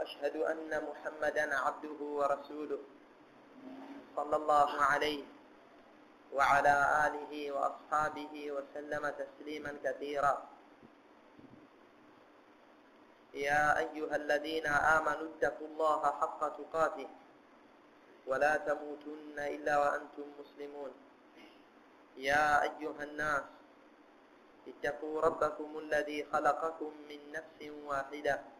وأشهد أن محمدا عبده ورسوله صلى الله عليه وعلى آله وأصحابه وسلم تسليما كثيرا. يا أيها الذين آمنوا اتقوا الله حق تقاته ولا تموتن إلا وأنتم مسلمون. يا أيها الناس اتقوا ربكم الذي خلقكم من نفس واحدة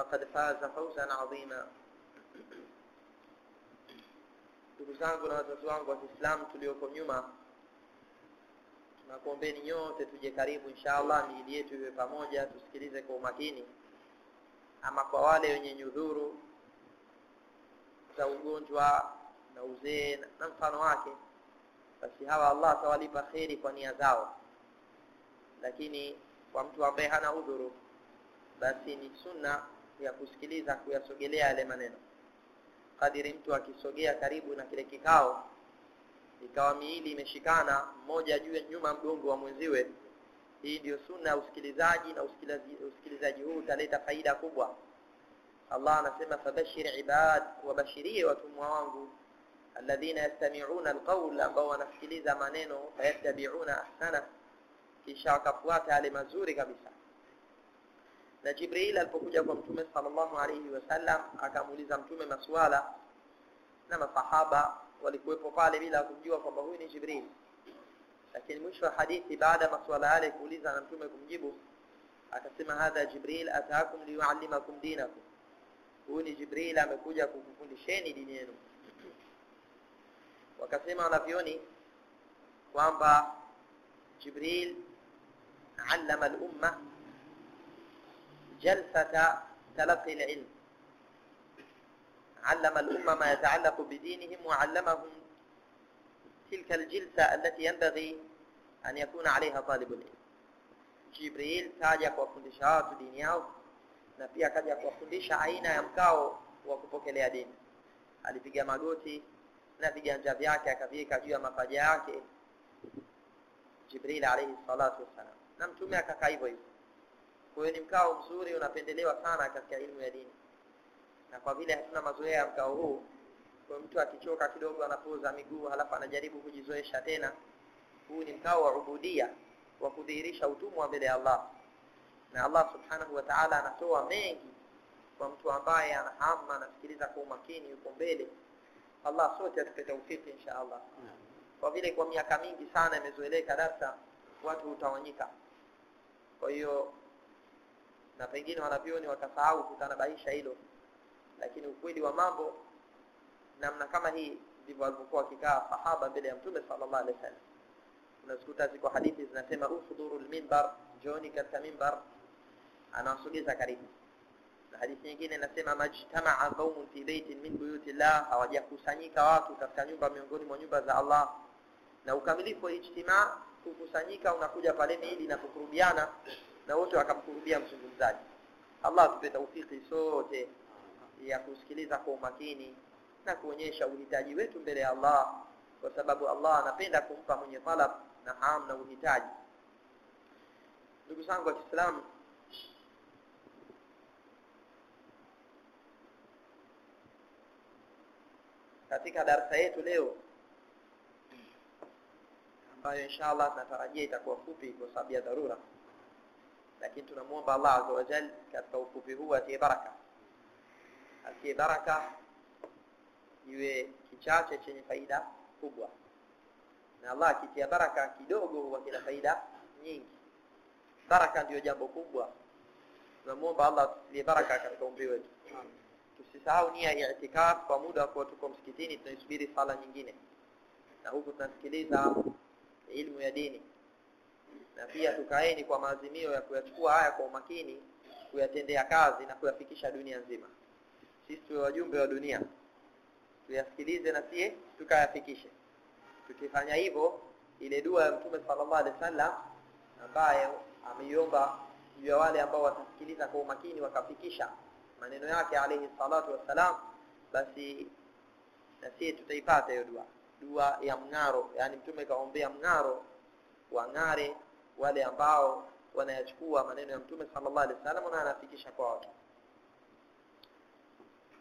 فقد فاز فوزا عظيما ndugu zangu na wazazi wangu wa Kiislamu tulioko nyuma tunakuombeni nyote tuje karibu inshallah miili yetu iwe pamoja tusikilize kwa umakini ama kwa wale wenye nyudhuru za ugonjwa na uzee na mfano wake basi hawa Allah atawalipa kheri kwa nia zao lakini kwa mtu ambaye hana udhuru basi ni sunna ya kusikiliza kuyasogelea yale maneno. Kadiri mtu akisogea karibu na kile kikao ikawa miili imeshikana mmoja juu nyuma mgongo wa mwenziwe. Hii ndio sunna ya usikilizaji na usikilizaji, huu utaleta faida kubwa. Allah anasema fabashir ibad wabashirie watumwa wangu alladhina yastami'una alqawl ambao wanasikiliza maneno fayattabi'una ahsana kisha wakafuata yale mazuri kabisa na Jibril alipokuja kwa mtume sallallahu alayhi wasallam akamuuliza mtume maswala na masahaba walikuwepo pale bila kujua kwamba huyu ni Jibril lakini mwisho wa hadithi baada ya maswala yale kuuliza na mtume kumjibu akasema hadha Jibril ataakum liyuallimakum dinakum huyu ni Jibril amekuja kukufundisheni dini yenu wakasema wanavyoni kwamba Jibril allama al-umma جلسة تلقي العلم. علم الأمة ما يتعلق بدينهم وعلمهم تلك الجلسة التي ينبغي أن يكون عليها طالب العلم. جبريل تاجي أكوا فندشات آه، دينياو آه، نبي أكاد يكوا فندش يمكاو وكبوك لي دين. ألي في جمالوتي نبي جنجابيك أكبيك أجوا مفاجئك جبريل عليه الصلاة والسلام. نمتومي أكاكايبو kwa ni mkao mzuri unapendelewa sana katika elimu ya dini. Na kwa vile hatuna mazoea ya mkao huu kwa mtu akichoka kidogo anapoza miguu halafu anajaribu kujizoesha tena huu ni mkao wa ubudia wa kudhihirisha utumwa mbele ya Allah. Na Allah subhanahu wa ta'ala anatoa mengi kwa mtu ambaye anahama anasikiliza kwa umakini yuko mbele. Allah sote atupe taufiki insha Allah. Kwa vile kwa miaka mingi sana imezoeleka darsa watu hutawanyika. Kwa hiyo na pengine wanavyoni wakasahau kutanabaisha hilo. Lakini ukweli wa mambo namna kama hii ndivyo walivyokuwa wakikaa sahaba mbele ya mtume sallallahu alaihi wasallam. Unazikuta ziko hadithi zinasema uhdhuru lmimbar joni katika mimbar anawasogeza karibu. Na hadithi nyingine inasema majtamaa qaumun fi baitin min buyuti llah hawajakusanyika watu katika nyumba miongoni mwa nyumba za Allah. Na ukamilifu wa ijtimaa kukusanyika unakuja pale miili na kukurubiana na wote wakamkurubia mzungumzaji. Allah atupe taufiki sote ya kusikiliza kwa umakini na kuonyesha uhitaji wetu mbele ya Allah kwa sababu Allah anapenda kumpa mwenye talab na hamu na uhitaji. Ndugu zangu wa Kiislamu katika darasa yetu leo ambayo inshallah tunatarajia itakuwa fupi kwa sababu ya dharura lakini tunamuomba Allah azza wa jalla katika ufupi huu atie baraka. Atie baraka iwe kichache chenye faida kubwa. Na Allah akitia baraka kidogo huwa kina faida nyingi. Baraka ndiyo jambo kubwa. Tunamuomba Allah atutie baraka katika umri wetu. Tusisahau nia ya itikaf kwa muda kwa tuko msikitini tunaisubiri sala nyingine. Na huku tunasikiliza ilmu ya dini na pia tukaeni kwa maazimio ya kuyachukua haya kwa umakini kuyatendea kazi na kuyafikisha dunia nzima. Sisi tuwe wajumbe wa dunia. Tuyasikilize na sie tukayafikishe. Tukifanya hivyo ile dua ya mtume sallallahu alaihi wasallam ambayo ameiomba juu ya wale ambao watasikiliza kwa umakini wakafikisha maneno yake alayhi salatu wassalam basi na sisi tutaipata hiyo dua. Dua ya mng'aro yani mtume kaombea mng'aro wang'are wale ambao wanayachukua maneno ya mtume sallallahu alaihi wasallam na anafikisha kwa watu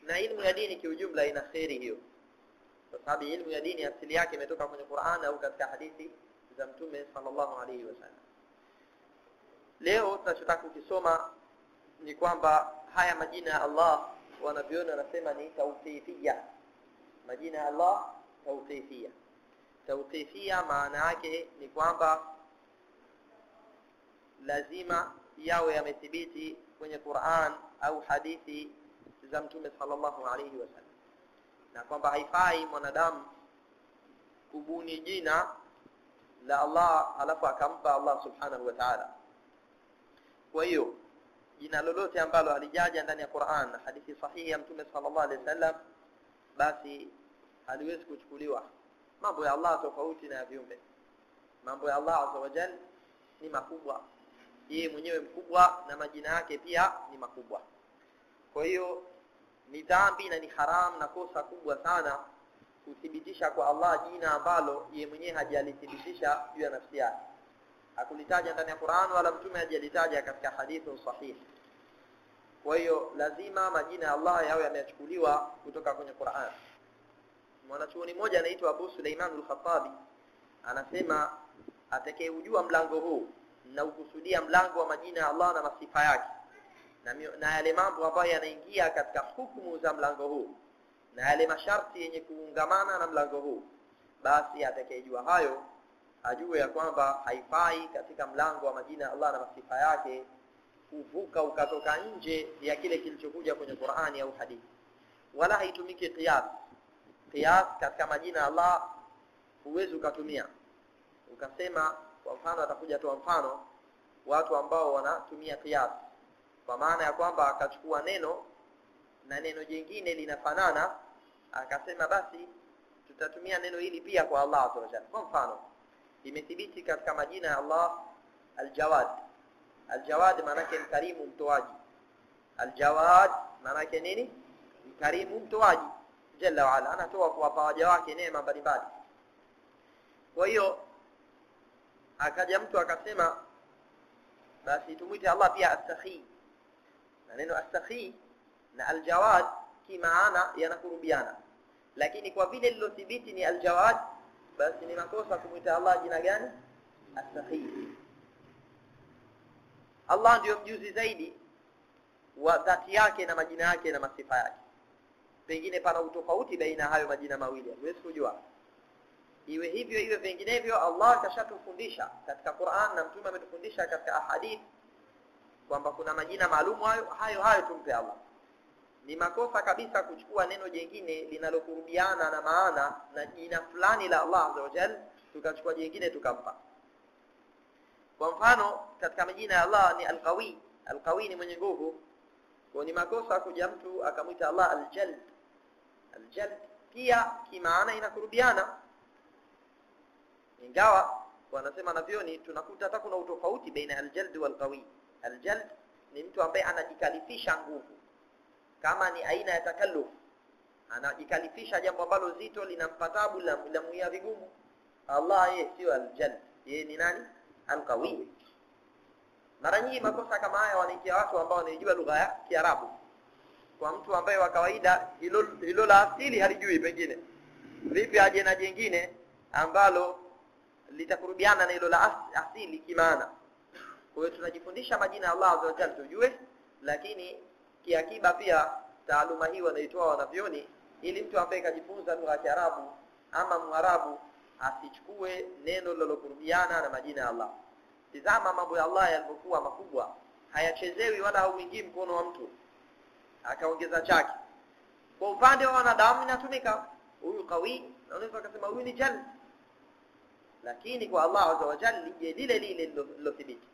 na ilmu ya dini kiujumla ina kheri hiyo kwa sababu ilmu ya dini asili yake imetoka kwenye Qur'an au katika hadithi za mtume sallallahu alaihi wasallam leo tunachotaka kukisoma ni kwamba haya majina ya Allah wanaviona wanasema ni tawqifia majina ya Allah tawqifia tawqifia maana yake ni kwamba lazima yawe yamethibiti kwenye Qur'an au hadithi za mtume sallallahu alaihi wasallam na kwamba haifai mwanadamu kubuni jina la Allah alafu akampa Allah subhanahu wa ta'ala kwa hiyo jina lolote ambalo halijaja ndani ya Qur'an na hadithi sahihi ya mtume sallallahu alaihi wasallam basi haliwezi kuchukuliwa mambo ya Allah tofauti na ya viumbe mambo ya Allah azza wa jalla ni makubwa yeye mwenyewe mkubwa na majina yake pia ni makubwa. Kwa hiyo ni dhambi na ni haram na kosa kubwa sana kuthibitisha kwa Allah jina ambalo yeye mwenyewe hajalithibitisha juu ya nafsi yake. Akulitaja ndani ya Qur'an wala mtume hajalitaja katika hadithi sahihi kwa hiyo lazima majina ya Allah yao yamechukuliwa kutoka kwenye Qur'an. Mwanachuoni mmoja anaitwa Abu Suleiman al-Khattabi anasema atakayejua mlango huu na ukusudia mlango wa majina ya Allah na masifa yake. Na, na yale mambo ambayo yanaingia katika hukumu za mlango huu na yale masharti yenye kuungamana na mlango huu basi atakayejua hayo ajue ya kwamba haifai katika mlango wa majina ya Allah na masifa yake kuvuka ukatoka nje ya kile kilichokuja kwenye Qur'ani au hadithi. Wala haitumiki qiyas. Qiyas katika majina ya Allah huwezi ukatumia. Ukasema kwa mfano atakuja toa mfano watu ambao wanatumia qiyas kwa maana ya kwamba akachukua neno na neno jingine linafanana akasema basi tutatumia neno hili pia kwa Allah azza wa kwa mfano imethibiti katika majina ya Allah Al-Jawad. Al-Jawad maana yake mkarimu mtoaji. Al-Jawad maana yake nini mkarimu mtoaji jalla wa ala. Anatoa kwa waja wake neema mbalimbali. Kwa hiyo akaja mtu akasema basi tumwite Allah pia as-Sakhi na neno as-Sakhi na al-Jawad kimaana yanakurubiana lakini kwa vile lilothibiti ni al-Jawad basi ni makosa kumwita Allah jina gani as-Sakhi Allah ndiyo mjuzi zaidi wa dhati yake na majina yake na masifa yake pengine pana utofauti baina hayo majina mawili huwezi kujua iwe hivyo iwe vinginevyo Allah kashatufundisha katika Qur'an na mtume ametufundisha katika ahadith kwamba kuna majina maalum hayo hayo hayo tumpe Allah. Ni makosa kabisa kuchukua neno jingine linalokurubiana na maana na jina fulani la Allah azza tukachukua jingine tukampa. Kwa mfano katika majina ya Allah ni al-qawi. Al-qawi ni mwenye nguvu. Kwa ni makosa kuja mtu akamwita Allah al-jald. Al-jald pia kimaana inakurubiana ingawa wanasema navyoni tunakuta hata kuna utofauti baina al-jald wal-qawi. Al-jald ni mtu ambaye anajikalifisha nguvu. Kama ni aina ya takalluf anajikalifisha jambo ambalo zito linampa tabu linamuia vigumu. Allah yeye sio al-jald yeye ni nani? Al-qawi. Mara nyingi makosa kama haya wanaikia watu ambao wanajua lugha ya Kiarabu. Kwa mtu ambaye wa kawaida hilo hilo la asili halijui pengine. Vipi aje na jingine ambalo litakurubiana na hilo la asili kimaana. Kwa hiyo tunajifundisha majina ya Allah azza wa tujue lakini kiakiba pia taaluma hii wanaitoa wanavyoni ili mtu ambaye kajifunza lugha ya Kiarabu ama Mwarabu asichukue neno lilokurubiana na majina ya Allah. Tizama mambo ya Allah yalivyokuwa makubwa hayachezewi wala hauingii mkono wa mtu. Akaongeza chake kwa upande wa wanadamu inatumika huyu kawi unaweza kusema huyu ni jal lakini kwa Allah azza wa jalla lije lile lile lilothibiti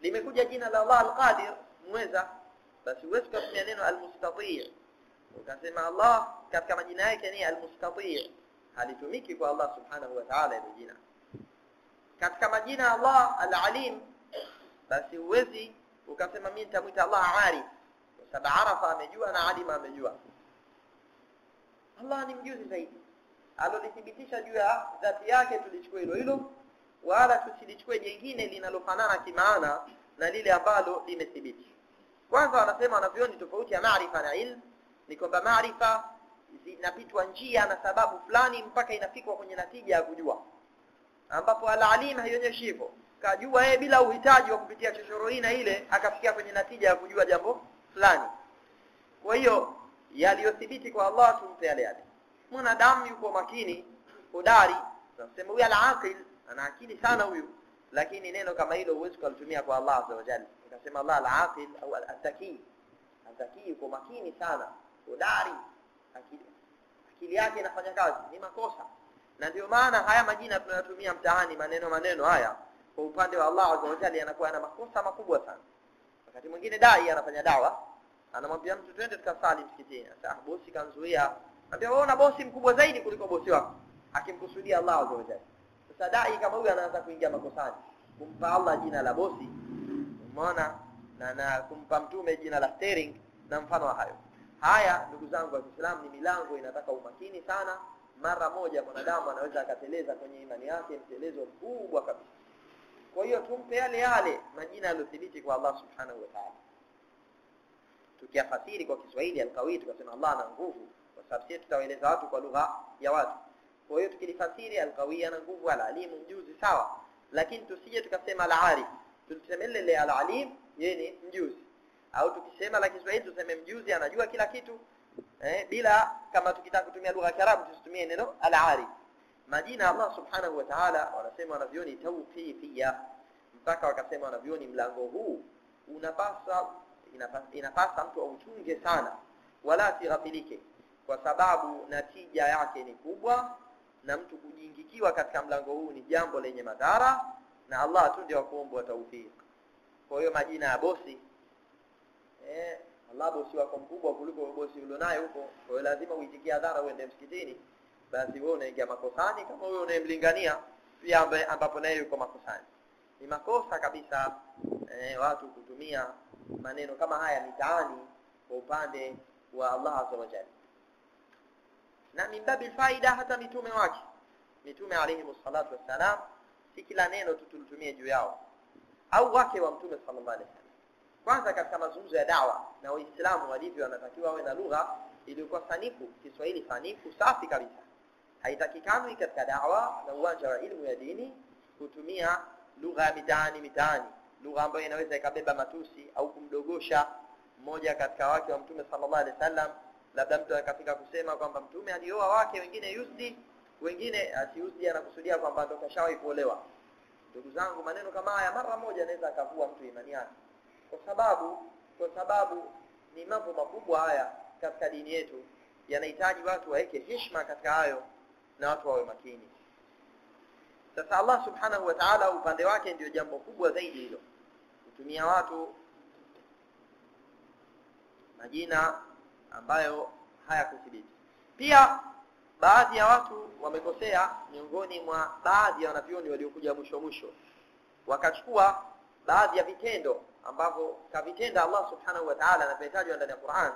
limekuja jina la Allah al-Qadir mweza. Basi uwezi kutumia neno al-Mustati' ukasema Allah katika majina yake ni al-Mustati' halitumiki kwa Allah subhanahu wa ta'ala ile jina. Katika majina Allah al-Alim basi uwezi ukasema mimi nitamwita Allah Arif kwa sababu Arafa amejua na Alima amejua. Allah ni mjuzi zaidi alolithibitisha juu ya dhati yake tulichukua hilo hilo wala tusilichukue jingine linalofanana kimaana na lile ambalo limethibiti. Kwanza wanasema wanavyoni tofauti ya maarifa na ilmu ni kwamba maarifa zinapitwa njia na sababu fulani mpaka inafikwa kwenye natija ya kujua ambapo alalim haionyeshi hivyo. Kajua yeye bila uhitaji wa kupitia chochoro hii na ile akafikia kwenye natija ya kujua jambo fulani. Kwa hiyo yaliyothibiti kwa Allah tumpe yale yale mwanadamu yuko makini hodari. Tunasema huyu al-aqil ana akili sana huyu. Lakini neno kama hilo huwezi kulitumia kwa Allah azza wa jalla. Ukasema Allah al-aqil au al-taki al-taki yuko makini sana hodari. Akili akili yake inafanya kazi ni makosa. Na ndio maana haya majina tunayotumia mtaani maneno maneno haya kwa upande wa Allah azza wa jalla yanakuwa yana makosa makubwa sana. Wakati mwingine dai anafanya dawa anamwambia mtu twende tukasali msikitini. Sasa bosi kanzuia anambia wewe una bosi mkubwa zaidi kuliko bosi wako akimkusudia Allah azza wa jalla sasa dai kama huyu anaanza kuingia makosani kumpa Allah jina la bosi umeona na na kumpa mtume jina la steering. Na mfano wa hayo haya ndugu zangu wa Kiislamu ni milango inataka umakini sana. Mara moja mwanadamu anaweza akateleza kwenye imani yake mtelezo mkubwa kabisa. Kwa hiyo tumpe yale yale majina yaliyothibiti kwa Allah subhanahu wa ta'ala. Tukiafasiri kwa Kiswahili alqawi tukasema Allah ana nguvu kwa tutawaeleza watu kwa lugha ya watu. Kwa hiyo tukilifasiri alqawi ana nguvu alalimu mjuzi sawa. Lakini tusije tukasema alarif tuseme lile alalim yeye ni mjuzi. Au tukisema la Kiswahili tuseme mjuzi anajua kila kitu. Eh, bila kama tukitaka kutumia lugha ya Kiarabu tusitumie neno al-arif majina Allah subhanahu wa ta'ala wanasema wanavyoni tawqifia mpaka wakasema wanavyoni mlango huu unapasa inapasa, inapasa mtu auchunge sana. Wala asighafilike kwa sababu natija yake ni kubwa na mtu kujingikiwa katika mlango huu ni jambo lenye madhara na Allah tu ndiye akuomba tawfik kwa hiyo majina ya bosi eh Allah bosi wako mkubwa kuliko bosi ulionaye huko. Kwa hiyo lazima uitikie adhara uende msikitini basi wewe unaingia makosani kama wewe unayemlingania pia ambapo naye yuko makosani. Ni makosa kabisa eh, watu kutumia maneno kama haya mitaani kwa upande wa Allah azza wa jalla na mimbabi faida hata mitume wake. Mitume alayhi salatu wassalam si kila neno tu tulitumie juu yao. Au wake wa mtume sallallahu wasallam. Kwanza katika mazungumzo ya dawa na waislamu walivyo wanatakiwa wawe na lugha iliyokuwa sanifu Kiswahili sanifu safi kabisa. Haitakikani katika dawa na uwanja wa ilmu ya dini kutumia lugha ya mitaani mitaani. Lugha ambayo inaweza ikabeba matusi au kumdogosha mmoja katika wake wa mtume sallallahu alaihi wasallam labda mtu akafika kusema kwamba mtume alioa wake wengine yusdi wengine asiusdi anakusudia kwamba ndo kashawahi kuolewa. Ndugu zangu maneno kama haya mara moja anaweza akavua mtu imani yake. Kwa sababu kwa sababu ni mambo makubwa haya katika dini yetu yanahitaji watu waweke heshima katika hayo na watu wawe makini. Sasa Allah subhanahu wa ta'ala upande wake ndio jambo kubwa zaidi hilo. Kutumia watu majina ambayo hayakuthibiti pia baadhi ya watu wamekosea miongoni mwa baadhi ya wanavyoni waliokuja mwisho mwisho. Wakachukua baadhi ya vitendo ambavyo kavitenda Allah subhanahu wa ta'ala na vimetajwa ndani ya Qur'an.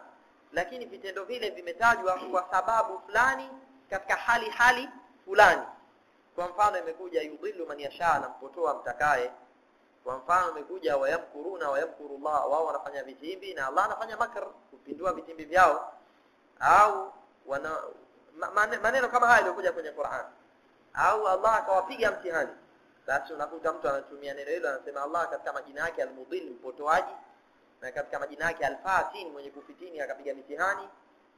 Lakini vitendo vile vimetajwa kwa sababu fulani katika hali hali fulani. Kwa mfano imekuja yudhillu man yasha na mpotoa mtakaye kwa mfano imekuja wayamkuruna wayamkuru wao wanafanya vitimbi na Allah anafanya makr kupindua vitimbi vyao. Au wana maneno kama haya yalikuja kwenye Qur'an. Au Allah akawapiga mtihani. Basi unakuta mtu anatumia neno hilo anasema Allah katika majina yake al-mudhill mpotoaji. Na katika majina yake al-fatin mwenye kufitini akapiga mitihani.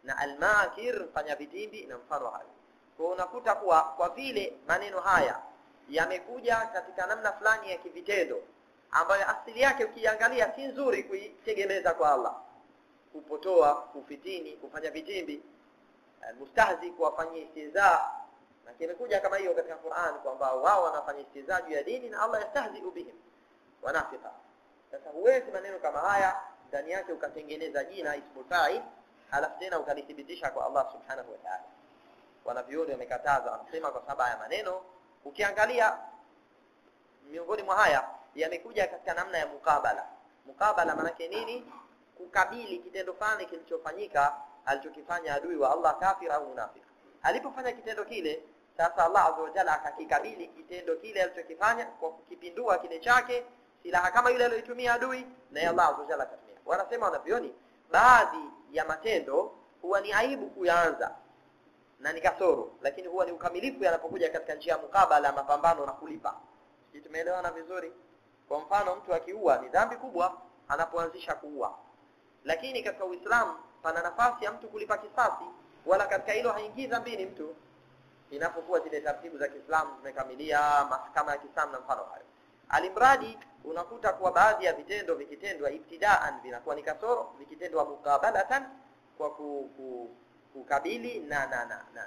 Na almakir fanya vitimbi na mfano hayo kwa unakuta kuwa kwa vile maneno haya yamekuja katika namna fulani ya kivitendo ambayo asili yake ukiangalia si nzuri kuitegemeza kwa Allah. Kupotoa kufitini kufanya vitimbi. Mustahzi kuwafanyia istiza na kimekuja kama hiyo katika Qur'an kwamba wao wanafanya istiza juu ya dini na Allah yastahzi bihim. Wanafika sasa huwezi maneno kama haya ndani yake ukatengeneza jina ismul fa'il halafu tena ukalithibitisha kwa Allah subhanahu wa ta'ala. Wanavyoni wamekataza wanasema kwa sababu haya maneno. Ukiangalia miongoni mwa haya yamekuja katika namna ya mukabala. Mukabala maanake nini? Kukabili kitendo fulani kilichofanyika alichokifanya adui wa Allah kafir au munafiki. Alipofanya kitendo kile sasa Allah azza wa jalla akakikabili kitendo kile alichokifanya kwa kukipindua kile chake silaha kama yule aliyotumia adui na Allah azza wa jalla akatumia. Wanasema wanavyoni baadhi ya matendo huwa ni aibu kuyaanza na ni kasoro lakini huwa ni ukamilifu yanapokuja katika njia ya mukabala mapambano na kulipa. Tumeelewana vizuri kwa mfano mtu akiua ni dhambi kubwa anapoanzisha kuua. Lakini katika Uislamu pana nafasi ya mtu kulipa kisasi wala katika hilo haingii dhambini mtu. Inapokuwa zile taratibu za Kiislamu zimekamilia mahakama ya Kiislamu na mfano hayo. Alimradi unakuta kuwa baadhi ya vitendo vikitendwa ibtidaan vinakuwa ni kasoro vikitendwa mukabalatan kwa ku, ku, kukabili na na, na na na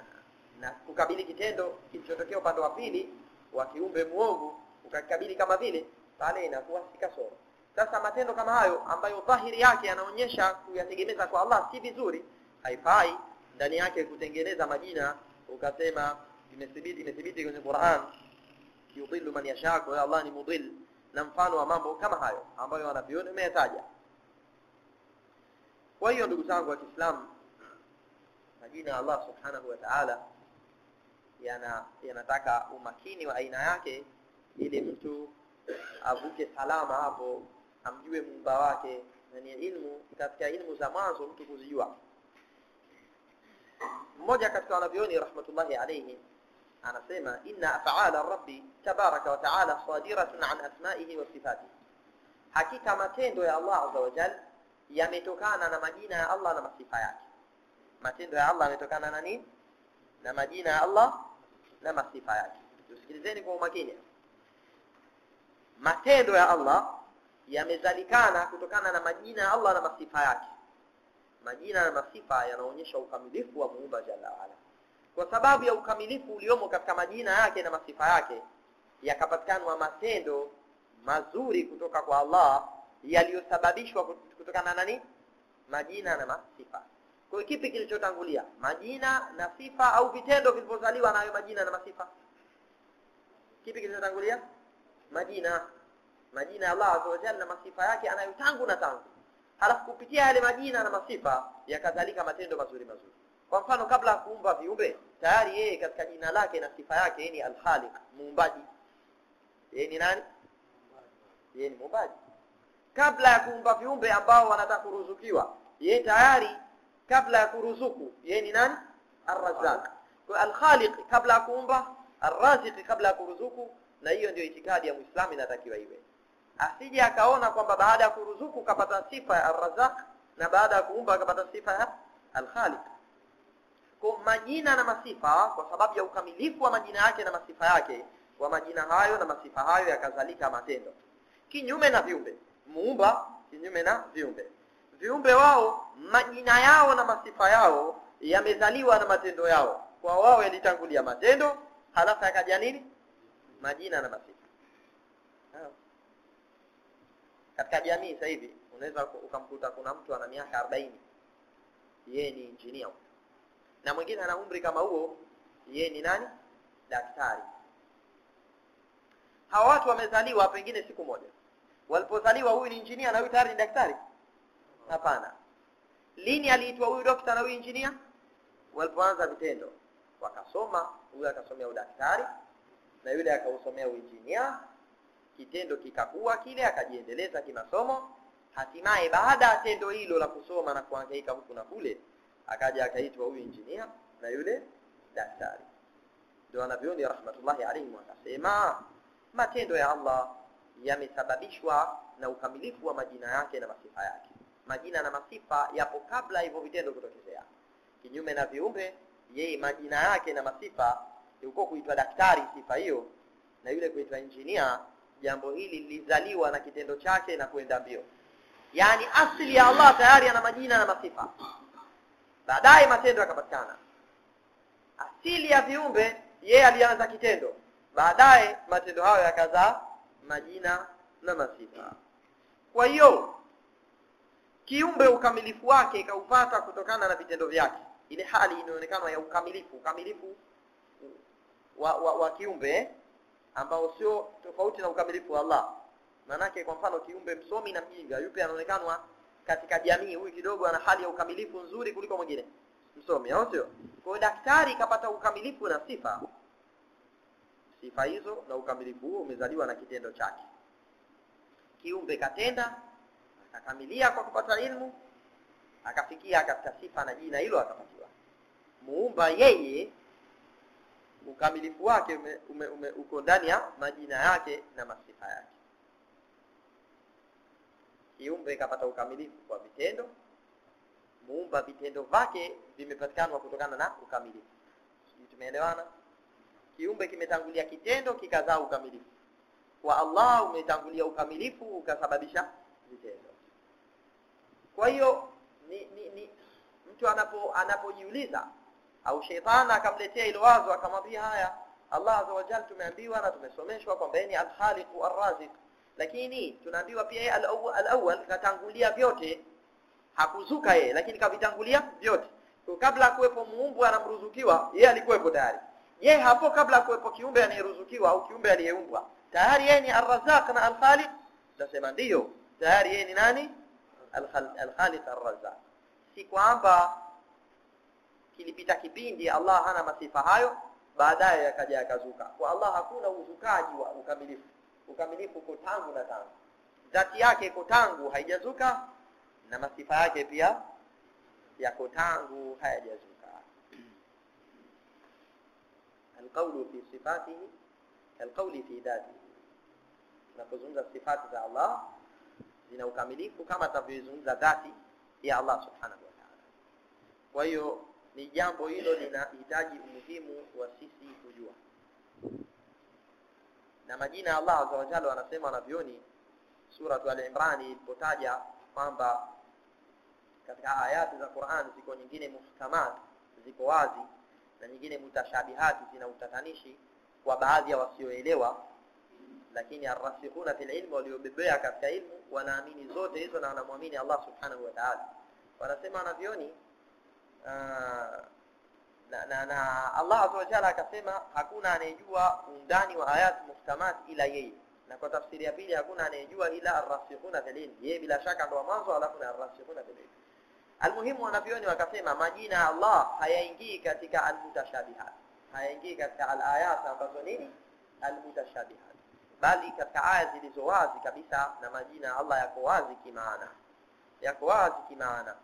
na kukabili kitendo kilichotokea upande wa pili wa kiumbe muovu ukakabili kama vile pale inakuwa si kasoro. Sasa matendo kama hayo ambayo dhahiri yake yanaonyesha kuyategemeza kwa Allah si vizuri haifai ndani yake kutengeneza majina ukasema imethibiti imethibiti kwenye Qur'an yudhillu man yasha kwa Allah ni mudhill na mfano wa mambo kama hayo ambayo wanaviona umeyataja. Kwa hiyo ndugu zangu wa Kiislamu majina ya Allah subhanahu wa ta'ala yana yanataka umakini wa aina yake ili mtu avuke salama hapo amjue muumba wake na ni ilmu katika ilmu za mwanzo mtu kuzijua mmoja katika wanavyoni rahmatullahi alayhi anasema inna af'ala rabbi tabaraka wa ta'ala sadiratun an asma'ihi wa sifatihi hakika matendo ya Allah azza wa jalla yametokana na majina ya Allah na masifa yake matendo ya Allah yametokana na nini na majina ya Allah na masifa yake tusikilizeni kwa umakini matendo ya Allah yamezalikana kutokana na majina ya Allah na masifa yake. Majina na masifa yanaonyesha ukamilifu wa muumba jalla waala. Kwa sababu ya ukamilifu uliomo katika majina yake na masifa yake yakapatikana matendo mazuri kutoka kwa Allah yaliyosababishwa kutokana na nini? Majina na masifa. Kwa hiyo kipi kilichotangulia? Majina na sifa au vitendo vilivyozaliwa nayo majina na masifa? Kipi kilichotangulia majina. Majina ya Allah azza na masifa yake anayo tangu na tangu. Halafu kupitia yale majina na masifa yakadhalika matendo mazuri mazuri. Kwa mfano kabla ya kuumba viumbe tayari yeye katika jina lake na sifa yake yeye ni al-Khaliq muumbaji. Yeye ni nani? Yeye ni muumbaji. Kabla ya kuumba viumbe ambao wanataka kuruzukiwa yeye tayari kabla ya kuruzuku yeye ni nani? ar-Razzaq. Kwa al-Khaliq kabla ya kuumba ar-Raziq kabla ya kuruzuku na hiyo ndio itikadi ya Muislamu inatakiwa iwe. Asije akaona kwamba baada ya kuruzuku kapata sifa ya ar-Razzaq na baada ya kuumba akapata sifa ya al-Khaliq. Kwa majina na masifa kwa sababu ya ukamilifu wa majina yake na masifa yake kwa majina hayo na masifa hayo yakazalika matendo. Kinyume na viumbe. Muumba kinyume na viumbe. Viumbe wao majina yao na masifa yao yamezaliwa na matendo yao. Kwa wao yalitangulia matendo halafu yakaja nini majina na masifa katika jamii sasa hivi unaweza ukamkuta kuna mtu ana miaka 40 yeye ni engineer. Na mwingine ana umri kama huo yeye ni nani? Daktari. Hawa watu wamezaliwa pengine siku moja. Walipozaliwa huyu ni engineer na huyu tayari ni daktari? Hapana. Lini aliitwa huyu dokta na huyu engineer? Walipoanza vitendo. Wakasoma huyu akasomea udaktari na yule akausomea uinjinia kitendo kikakuwa kile akajiendeleza kimasomo. Hatimaye baada ya tendo hilo la kusoma na kuangaika huku na kule akaja akaitwa huyu injinia na yule daktari. Ndio wanavyoni rahmatullahi alayhi wakasema matendo ya Allah yamesababishwa na ukamilifu wa majina yake na masifa yake. Majina na masifa yapo kabla hivyo vitendo kutokezea. Kinyume na viumbe yeye majina yake na masifa yuko kuitwa daktari sifa hiyo na yule kuitwa injinia jambo hili lilizaliwa na kitendo chake na kuenda mbio. Yaani asili ya Allah tayari ana majina na masifa. Baadaye matendo yakapatikana. Asili ya viumbe yeye alianza kitendo. Baadaye matendo hayo yakazaa majina na masifa. Kwa hiyo kiumbe ukamilifu wake ikaupata kutokana na vitendo vyake. Ile hali inaonekana ya ukamilifu. Ukamilifu wa, wa, wa kiumbe ambao sio tofauti na ukamilifu wa Allah. Maanake kwa mfano kiumbe msomi na mjinga yupi anaonekanwa katika jamii? Huyu kidogo ana hali ya ukamilifu nzuri kuliko mwingine. Msomi au sio? Kwa daktari kapata ukamilifu na sifa. Sifa hizo na ukamilifu huo umezaliwa na kitendo chake. Kiumbe katenda akakamilia kwa kupata ilmu akafikia katika sifa na jina hilo akapatiwa. Muumba yeye ukamilifu wake ume, ume, ume, uko ndani ya majina yake na masifa yake. Kiumbe ikapata ukamilifu kwa vitendo. Muumba vitendo vake vimepatikanwa kutokana na ukamilifu. Sijui tumeelewana? Kiumbe kimetangulia kitendo kikazaa ukamilifu. Kwa Allah umetangulia ukamilifu ukasababisha vitendo. Kwa hiyo ni, ni, ni mtu anapo anapojiuliza au shetani akamletea ilo wazo akamwambia haya Allah azza wa jalla tumeambiwa na tumesomeshwa kwamba yeye ni al-Khaliq lakini tunaambiwa pia yeye al-awwal katangulia vyote. Hakuzuka yeye lakini kavitangulia vyote. Kwa kabla kuwepo muumbu anamruzukiwa yeye alikuwepo tayari. Yeye hapo kabla kuwepo kiumbe anayeruzukiwa au kiumbe aliyeumbwa. Tayari yeye ni ar-Razzaq na al-Khaliq. Tunasema ndiyo tayari yeye ni nani? al-Khaliq ar-Razzaq. Si kwamba kilipita kipindi Allah hana masifa hayo baadaye yakaja yakazuka. Kwa Allah hakuna uzukaji wa ukamilifu. Ukamilifu uko tangu na tangu. Dhati yake iko tangu haijazuka na masifa yake pia yako tangu hayajazuka. Alqawlu fi sifatihi alqawli fi dhatihi. Tunapozungumza sifati za Allah zina ukamilifu kama tunavyozungumza dhati ya Allah subhanahu wa ta'ala. Kwa hiyo ni jambo hilo linahitaji umuhimu wa sisi kujua. Na majina ya Allah azza wa jalla anasema wanavyoni sura al-Imran ilipotaja kwamba katika ayati za Qur'an ziko nyingine muhkamat ziko wazi na nyingine mutashabihati zina utatanishi kwa baadhi ya wasioelewa. Lakini arrasikhuna fil ilmi waliobebea katika ilmu wanaamini zote hizo na wanamwamini Allah subhanahu wa ta'ala. Wanasema wanavyoni na, na, na Allah azza wa jalla akasema hakuna anayejua undani wa ayat muhkamat ila yeye na kwa tafsiri ya pili hakuna anayejua ila arrasikhuna fil ilm yeye bila shaka ndo mwanzo alafu na arrasikhuna fil ilm almuhimu wanavyoni wakasema majina ya Allah hayaingii katika almutashabihat hayaingii katika alayat ambazo nini almutashabihat bali katika aya zilizo wazi kabisa na majina ya Allah yako wazi kimaana yako wazi kimaana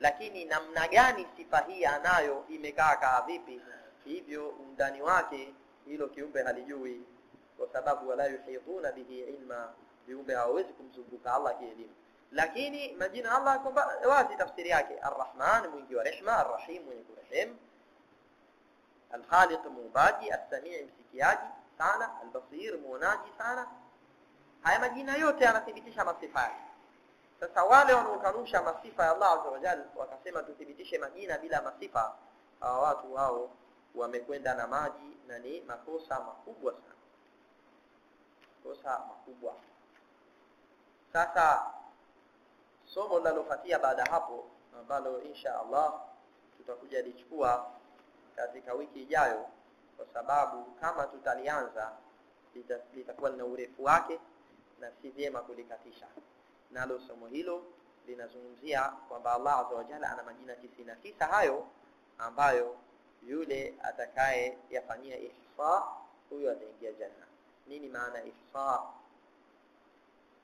lakini namna gani sifa hii anayo imekaa kaa vipi hivyo undani wake hilo kiumbe halijui kwa sababu wala yuhituna bihi ilma viumbe hawawezi kumzunguka Allah kielimu lakini majina Allah kwamba wazi tafsiri yake arrahman mwingi wa rehma arrahim mwenye kurehemu alkhaliq muumbaji as-sami' msikiaji sana albasir muonaji sana haya majina yote yanathibitisha masifa yake sasa wale wanaokanusha masifa ya Allah azza wa jalla wakasema tuthibitishe majina bila masifa hawa watu wao wamekwenda na maji na ni makosa makubwa sana. Makosa makubwa. Sasa somo linalofuatia baada hapo ambalo insha Allah tutakuja lichukua katika wiki ijayo kwa sababu kama tutalianza litakuwa lita lina urefu wake na si vyema kulikatisha nalo somo hilo linazungumzia kwamba Allah azza wa jalla ana majina tisini na tisa hayo ambayo yule atakaye yafanyia ihsa huyo ataingia janna nini maana ihsa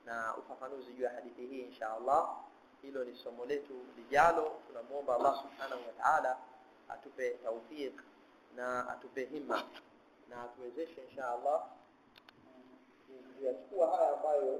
na ufafanuzi juu ya hadithi hii insha Allah. Hilo ni somo letu lijalo. Tunamwomba Allah subhanahu wa ta'ala atupe tawfiq na atupe himma na atuwezeshe insha Allah kuyachukua haya ambayo